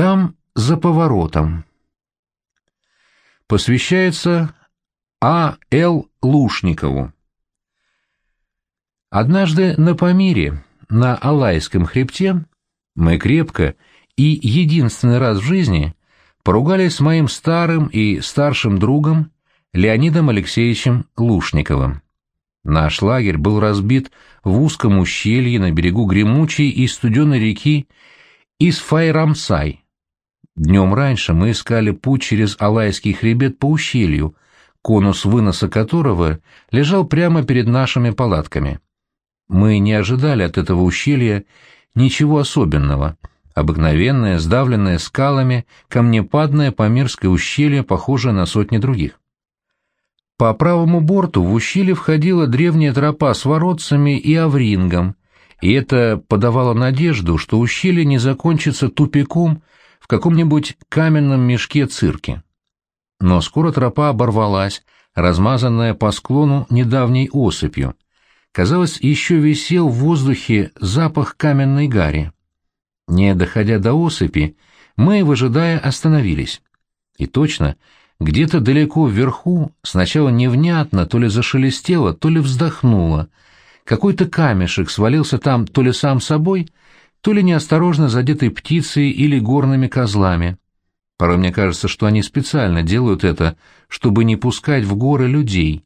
Там за поворотом. Посвящается А. Л. Лушникову. Однажды на Памире, на Алайском хребте, мы крепко и единственный раз в жизни поругались с моим старым и старшим другом Леонидом Алексеевичем Лушниковым. Наш лагерь был разбит в узком ущелье на берегу гремучей и студеной реки Исфайрамсай. Днем раньше мы искали путь через Алайский хребет по ущелью, конус выноса которого лежал прямо перед нашими палатками. Мы не ожидали от этого ущелья ничего особенного. Обыкновенное, сдавленное скалами, камнепадное Памирское ущелье, похожее на сотни других. По правому борту в ущелье входила древняя тропа с воротцами и аврингом, и это подавало надежду, что ущелье не закончится тупиком каком-нибудь каменном мешке цирке. Но скоро тропа оборвалась, размазанная по склону недавней осыпью. Казалось, еще висел в воздухе запах каменной гари. Не доходя до осыпи, мы, выжидая, остановились. И точно, где-то далеко вверху сначала невнятно то ли зашелестело, то ли вздохнуло. Какой-то камешек свалился там то ли сам собой, то ли неосторожно задетой птицей или горными козлами. Порой мне кажется, что они специально делают это, чтобы не пускать в горы людей.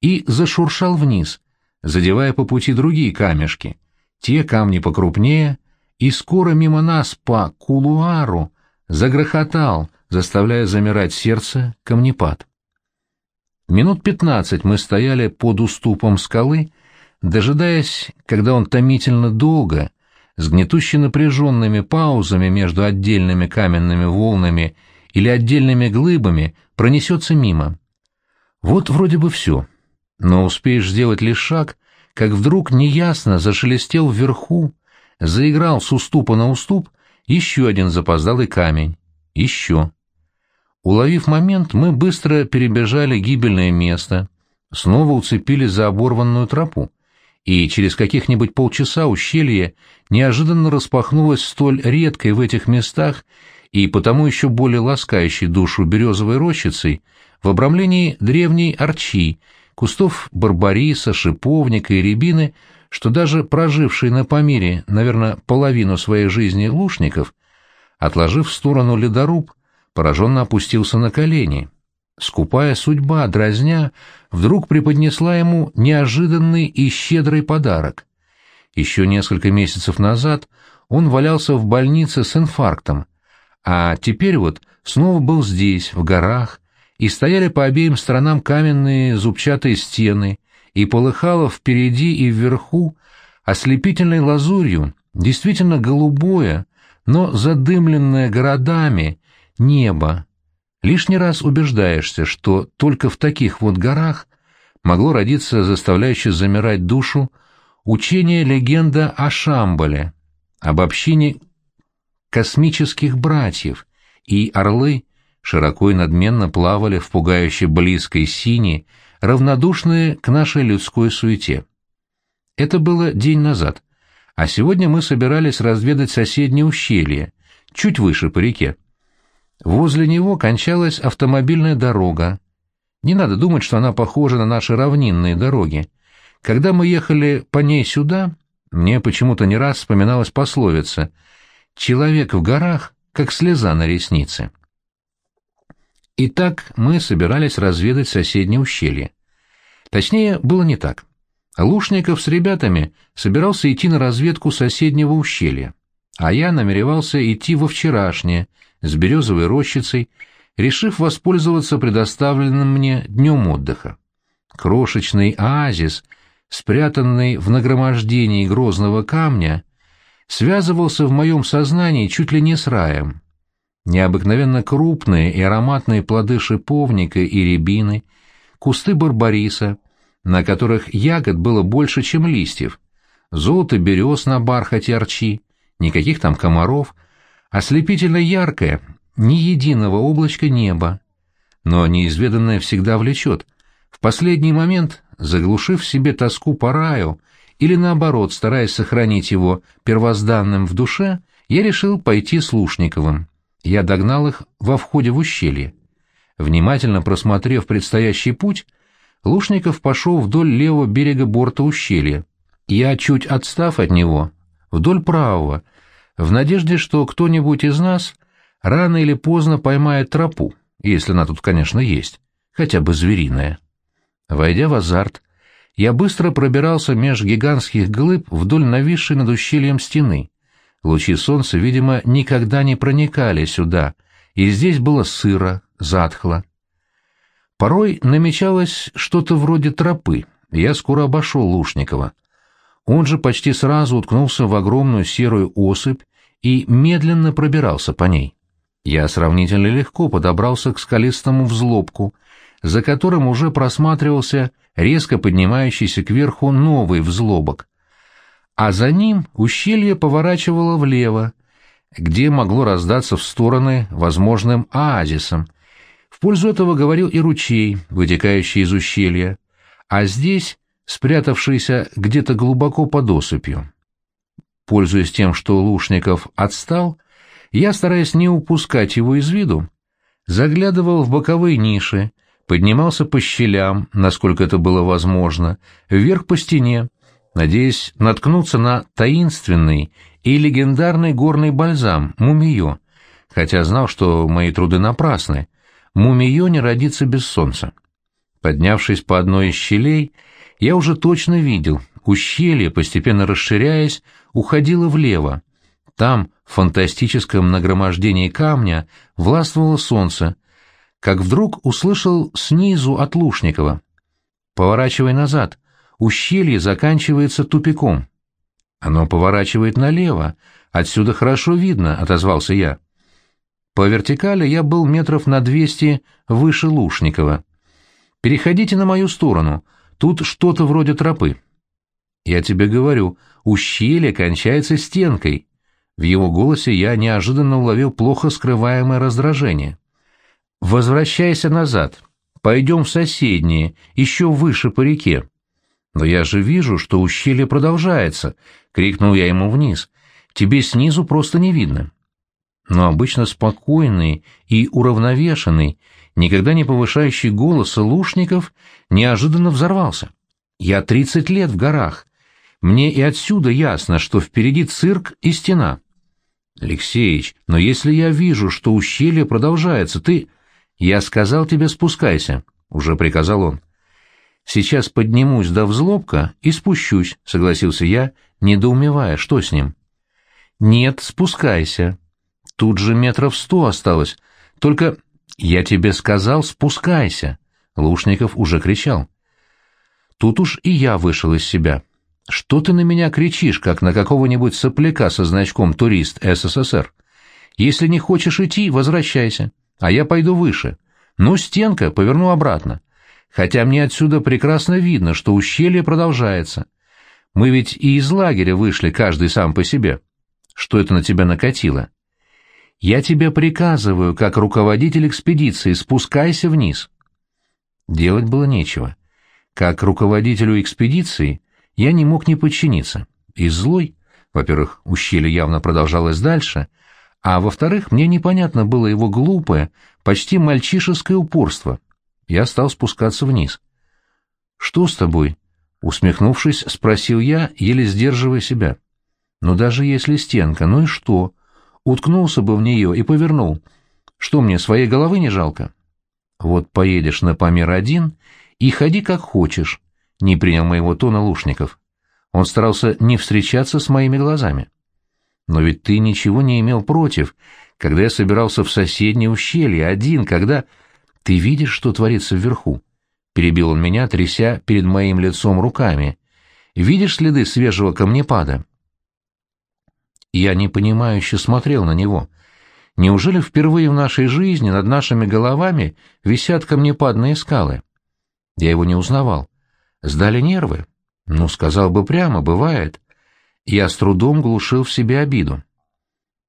И зашуршал вниз, задевая по пути другие камешки, те камни покрупнее, и скоро мимо нас по кулуару загрохотал, заставляя замирать сердце, камнепад. Минут пятнадцать мы стояли под уступом скалы, дожидаясь, когда он томительно долго, с гнетуще напряженными паузами между отдельными каменными волнами или отдельными глыбами, пронесется мимо. Вот вроде бы все, но успеешь сделать лишь шаг, как вдруг неясно зашелестел вверху, заиграл с уступа на уступ еще один запоздалый камень. Еще. Уловив момент, мы быстро перебежали гибельное место, снова уцепились за оборванную тропу, и через каких-нибудь полчаса ущелье неожиданно распахнулось столь редкой в этих местах и потому еще более ласкающей душу березовой рощицей в обрамлении древней арчи, кустов барбариса, шиповника и рябины, что даже проживший на Памире, наверное, половину своей жизни лушников, отложив в сторону ледоруб, пораженно опустился на колени. Скупая судьба, дразня, вдруг преподнесла ему неожиданный и щедрый подарок. Еще несколько месяцев назад он валялся в больнице с инфарктом, а теперь вот снова был здесь, в горах, и стояли по обеим сторонам каменные зубчатые стены, и полыхало впереди и вверху ослепительной лазурью, действительно голубое, но задымленное городами, небо. Лишний раз убеждаешься, что только в таких вот горах могло родиться заставляющее замирать душу учение легенда о Шамбале, об общине космических братьев, и орлы широко и надменно плавали в пугающе близкой сине, равнодушные к нашей людской суете. Это было день назад, а сегодня мы собирались разведать соседнее ущелье, чуть выше по реке. Возле него кончалась автомобильная дорога. Не надо думать, что она похожа на наши равнинные дороги. Когда мы ехали по ней сюда, мне почему-то не раз вспоминалась пословица «Человек в горах, как слеза на реснице». Итак, мы собирались разведать соседнее ущелье. Точнее, было не так. Лушников с ребятами собирался идти на разведку соседнего ущелья, а я намеревался идти во вчерашнее, с березовой рощицей, решив воспользоваться предоставленным мне днем отдыха. Крошечный оазис, спрятанный в нагромождении грозного камня, связывался в моем сознании чуть ли не с раем. Необыкновенно крупные и ароматные плоды шиповника и рябины, кусты барбариса, на которых ягод было больше, чем листьев, золото берез на бархате арчи, никаких там комаров — Ослепительно яркое, ни единого облачка неба. Но неизведанное всегда влечет. В последний момент, заглушив себе тоску по раю, или наоборот, стараясь сохранить его первозданным в душе, я решил пойти Лушниковым. Я догнал их во входе в ущелье. Внимательно просмотрев предстоящий путь, Лушников пошел вдоль левого берега борта ущелья. Я, чуть отстав от него, вдоль правого, в надежде, что кто-нибудь из нас рано или поздно поймает тропу, если она тут, конечно, есть, хотя бы звериная. Войдя в азарт, я быстро пробирался меж гигантских глыб вдоль нависшей над ущельем стены. Лучи солнца, видимо, никогда не проникали сюда, и здесь было сыро, затхло. Порой намечалось что-то вроде тропы, я скоро обошел Лушникова. Он же почти сразу уткнулся в огромную серую осыпь и медленно пробирался по ней. Я сравнительно легко подобрался к скалистому взлобку, за которым уже просматривался резко поднимающийся кверху новый взлобок. А за ним ущелье поворачивало влево, где могло раздаться в стороны возможным оазисом. В пользу этого говорил и ручей, вытекающий из ущелья, а здесь спрятавшийся где-то глубоко под осыпью. Пользуясь тем, что Лушников отстал, я, стараясь не упускать его из виду, заглядывал в боковые ниши, поднимался по щелям, насколько это было возможно, вверх по стене, надеясь наткнуться на таинственный и легендарный горный бальзам Мумиё, хотя знал, что мои труды напрасны. Мумиё не родится без солнца. Поднявшись по одной из щелей, я уже точно видел, ущелье, постепенно расширяясь, уходило влево. Там, в фантастическом нагромождении камня, властвовало солнце, как вдруг услышал снизу от Лушникова. «Поворачивай назад, ущелье заканчивается тупиком». «Оно поворачивает налево, отсюда хорошо видно», — отозвался я. По вертикали я был метров на двести выше Лушникова. «Переходите на мою сторону, тут что-то вроде тропы». «Я тебе говорю, ущелье кончается стенкой». В его голосе я неожиданно уловил плохо скрываемое раздражение. «Возвращайся назад. Пойдем в соседние, еще выше по реке». «Но я же вижу, что ущелье продолжается», — крикнул я ему вниз. «Тебе снизу просто не видно». Но обычно спокойный и уравновешенный, никогда не повышающий голоса Лушников, неожиданно взорвался. «Я тридцать лет в горах. Мне и отсюда ясно, что впереди цирк и стена. Алексеич, но если я вижу, что ущелье продолжается, ты... Я сказал тебе спускайся, уже приказал он. Сейчас поднимусь до взлобка и спущусь, согласился я, недоумевая, что с ним. Нет, спускайся. Тут же метров сто осталось. Только я тебе сказал, спускайся. Лушников уже кричал. Тут уж и я вышел из себя. Что ты на меня кричишь, как на какого-нибудь сопляка со значком «Турист СССР»? Если не хочешь идти, возвращайся, а я пойду выше. Ну, стенка, поверну обратно. Хотя мне отсюда прекрасно видно, что ущелье продолжается. Мы ведь и из лагеря вышли, каждый сам по себе. Что это на тебя накатило? Я тебе приказываю, как руководитель экспедиции, спускайся вниз. Делать было нечего. Как руководителю экспедиции я не мог не подчиниться. И злой, во-первых, ущелье явно продолжалось дальше, а во-вторых, мне непонятно было его глупое, почти мальчишеское упорство. Я стал спускаться вниз. «Что с тобой?» — усмехнувшись, спросил я, еле сдерживая себя. «Ну даже если стенка, ну и что? Уткнулся бы в нее и повернул. Что мне, своей головы не жалко?» «Вот поедешь на Памир-1 и ходи как хочешь, не принял моего тона Лушников. Он старался не встречаться с моими глазами. Но ведь ты ничего не имел против, когда я собирался в соседнее ущелье, один, когда... Ты видишь, что творится вверху? Перебил он меня, тряся перед моим лицом руками. Видишь следы свежего камнепада? Я непонимающе смотрел на него. Неужели впервые в нашей жизни над нашими головами висят камнепадные скалы? Я его не узнавал. Сдали нервы? Ну, сказал бы прямо, бывает. Я с трудом глушил в себе обиду.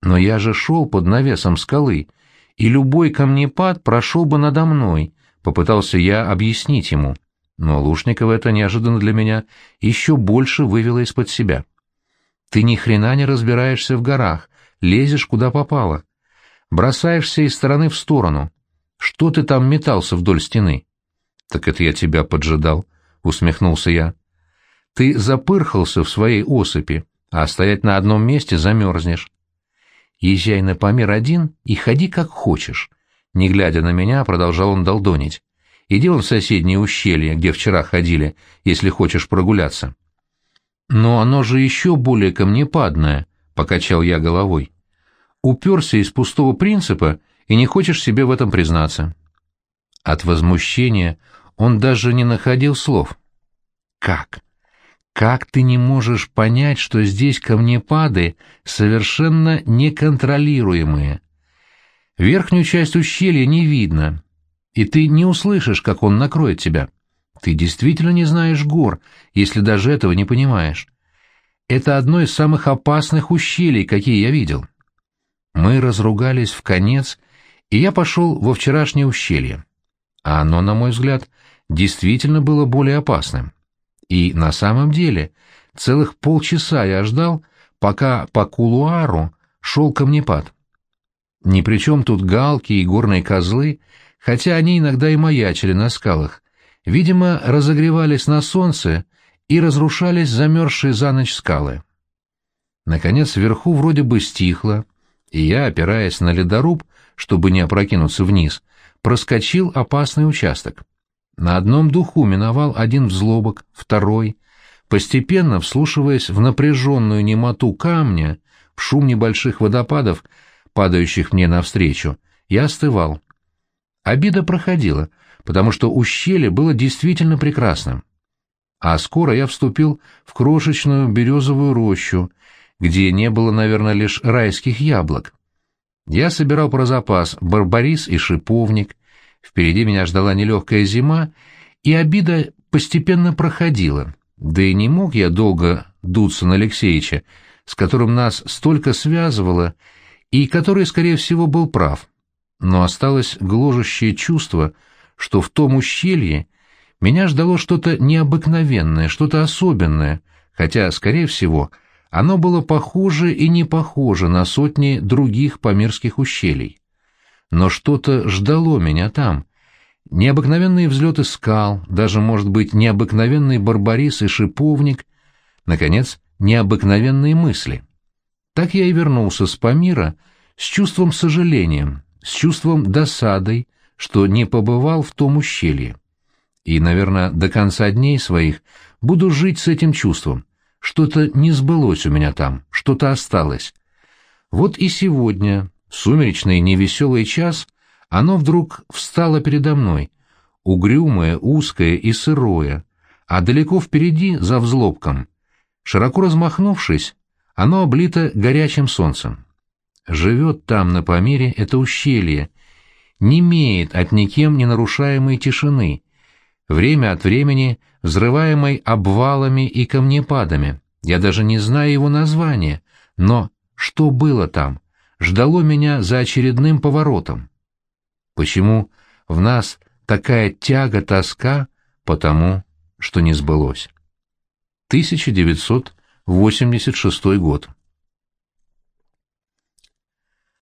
Но я же шел под навесом скалы, и любой камнепад прошел бы надо мной, попытался я объяснить ему. Но Лушников это неожиданно для меня еще больше вывело из-под себя. Ты ни хрена не разбираешься в горах, лезешь куда попало. бросаешься из стороны в сторону. Что ты там метался вдоль стены? — Так это я тебя поджидал, — усмехнулся я. — Ты запырхался в своей осыпи, а стоять на одном месте замерзнешь. Езжай на Памир один и ходи как хочешь. Не глядя на меня, продолжал он долдонить. Иди в соседнее ущелье, где вчера ходили, если хочешь прогуляться. Но оно же еще более камнепадное, — покачал я головой. Уперся из пустого принципа и не хочешь себе в этом признаться. От возмущения он даже не находил слов. Как? Как ты не можешь понять, что здесь камнепады совершенно неконтролируемые? Верхнюю часть ущелья не видно, и ты не услышишь, как он накроет тебя. Ты действительно не знаешь гор, если даже этого не понимаешь. Это одно из самых опасных ущелий, какие я видел. Мы разругались в конец, и я пошел во вчерашнее ущелье. А оно, на мой взгляд, действительно было более опасным. И на самом деле целых полчаса я ждал, пока по кулуару шел камнепад. Ни при чем тут галки и горные козлы, хотя они иногда и маячили на скалах. Видимо, разогревались на солнце и разрушались замерзшие за ночь скалы. Наконец, вверху вроде бы стихло, и я, опираясь на ледоруб, чтобы не опрокинуться вниз, проскочил опасный участок. На одном духу миновал один взлобок, второй, постепенно вслушиваясь в напряженную немоту камня, в шум небольших водопадов, падающих мне навстречу, я остывал. Обида проходила, потому что ущелье было действительно прекрасным. А скоро я вступил в крошечную березовую рощу, где не было, наверное, лишь райских яблок. Я собирал про запас барбарис и шиповник, впереди меня ждала нелегкая зима, и обида постепенно проходила, да и не мог я долго дуться на Алексеича, с которым нас столько связывало, и который, скорее всего, был прав. Но осталось гложущее чувство, что в том ущелье меня ждало что-то необыкновенное, что-то особенное, хотя, скорее всего, оно было похоже и не похоже на сотни других памирских ущелий. Но что-то ждало меня там. Необыкновенные взлеты скал, даже, может быть, необыкновенный барбарис и шиповник, наконец, необыкновенные мысли. Так я и вернулся с Памира с чувством сожаления, с чувством досадой, что не побывал в том ущелье. И, наверное, до конца дней своих буду жить с этим чувством, что-то не сбылось у меня там, что-то осталось. Вот и сегодня, в сумеречный невеселый час, оно вдруг встало передо мной, угрюмое, узкое и сырое, а далеко впереди, за взлобком, широко размахнувшись, оно облито горячим солнцем. Живет там, на Памире, это ущелье, не имеет от никем не нарушаемой тишины, время от времени взрываемой обвалами и камнепадами. Я даже не знаю его названия, но что было там, ждало меня за очередным поворотом. Почему в нас такая тяга-тоска? Потому, что не сбылось. 1986 год.